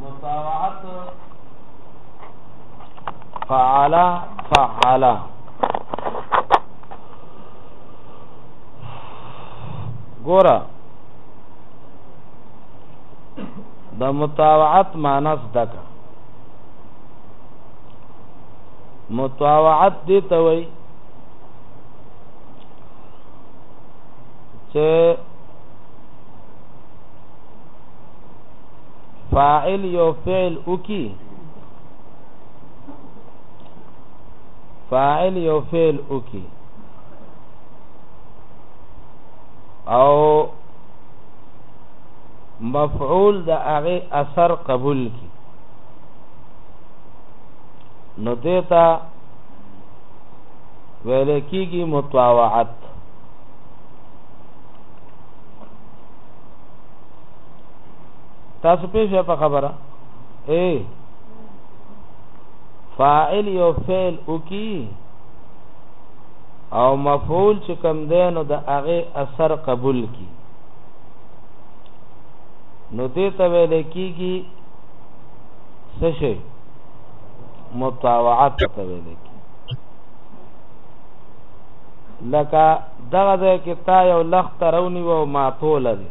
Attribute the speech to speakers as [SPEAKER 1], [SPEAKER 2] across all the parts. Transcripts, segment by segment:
[SPEAKER 1] مساوات فعل فعل ګوره د متابعت معنی زدکه متابعت دي ته وای چې فاعل یو فعل وکي فاعل یو فعل وکي او مفعول د هغه اثر قبول کی نو دیتا ویل کیږي متواعت تاسو پیژه په خبره اے فاعل یو فعل وکي او مفعول چې کم دی نو د هغه اثر قبول کی نو دې ته ویل کیږي څه شي متابعت ته ویل کی لکه دغه ځای کې تا یو لخت رونی و ما طول دی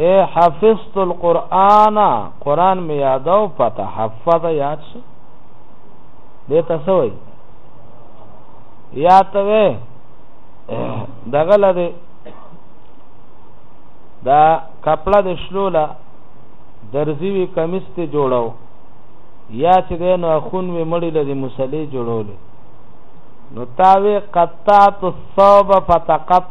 [SPEAKER 1] اے حفظت القرآن قرآن می یادو پتا حفظ یاد شو دیتا سوئی یاد توی دغل دی دا کپڑا د شلولا درزی وی کمیس ته جوړاو یا چې د نو خون وی مړی لدی مصلی جوړولې نو تاوی قطعت الثوب فتقط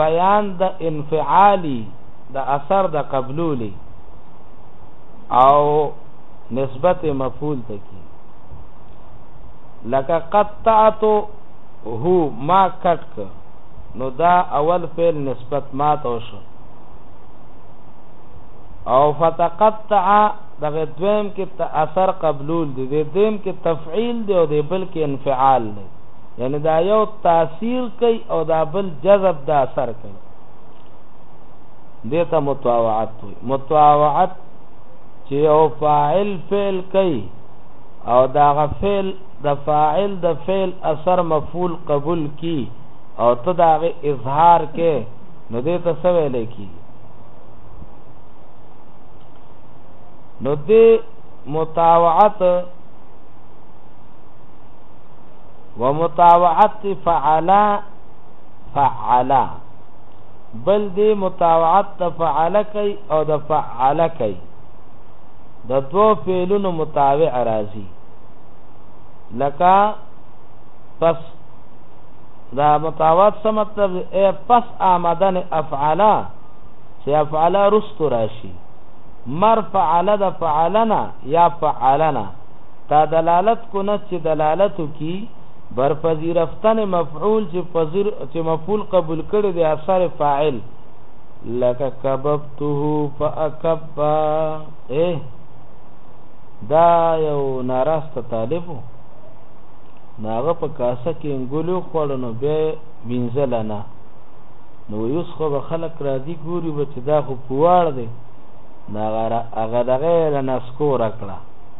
[SPEAKER 1] بیان د انفعالی د اثر د قبلولی او نسبت مفعول ته کی لکه قطعت هو ما کټک نو دا اول فعل نسبت ما ته شو او فتقطع دغه دویم کې اثر قبلول دي د دیم کې تفعیل دی او د بل کې انفعال دی یعنی دا یو تاثیر کوي او دا بل جذب دا اثر کوي دیتا متواعت وي متواعت چې یو فاعل فعل کوي او دا غفعل د فاعل د فعل اثر مفعول قبول کی او ته دا غي اظهار کې نو دې ته څه ویل کی نو دې متواعت ومتابعت فعلا فعلا بل دی متابعت د فعل کوي او د فعل کوي د دوو فعلونو متابع راځي لکه پس دا متابعت څه مطلب دی پس آمدن افعلا چې افعلا رست راشي مر فعل د فعلنا یا فعلنا تا دلالت کند چه دلالت کی بر پذیرفتن مفعول چه مفعول قبول کړی دی اثر فاعل لکه کببته فاکب اه دا یو ناراست طالبو ناغه په کاسه کې انګولو خوړنو به وینځل نه نو یوس خو به خلک را دي ګوري به چې دا خو پواړ دی ناغه هغه دغه نسکو را کړه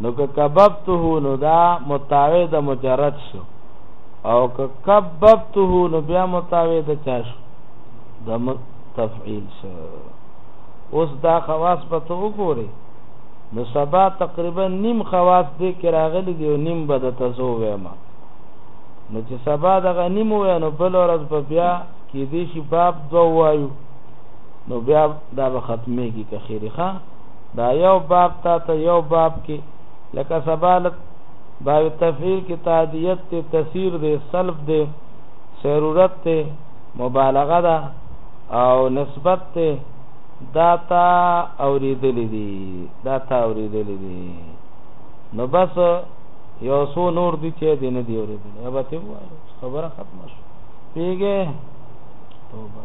[SPEAKER 1] نو که کببته نو دا متاوی د مجرد شو او که کببته نو بیا متاوی د چا شو د تفعیل شو اوس دا خواص په تو وګوره نو سبا تقریبا نیم خواص دې کې راغلي دی او نیم به د تزو وېما نو چې سبا د غنیم وې نو بل ورځ په بیا کې دې شي باب دوه وایو نو بیا دا به ختمېږي که خیرخه دا یو باب تا ته یو باب کې لکه سبالت باب تفعیل کې تعدیت ته تسیر دی سلب دی سرورت ته مبالغه ده او نسبت ته دا تا اوریدلې دي دا تا اوریدلې دي نو بس یو سو نور دي چې دې نه دی اوریدلې ابا ته خبره ختمه شو پیګه توبه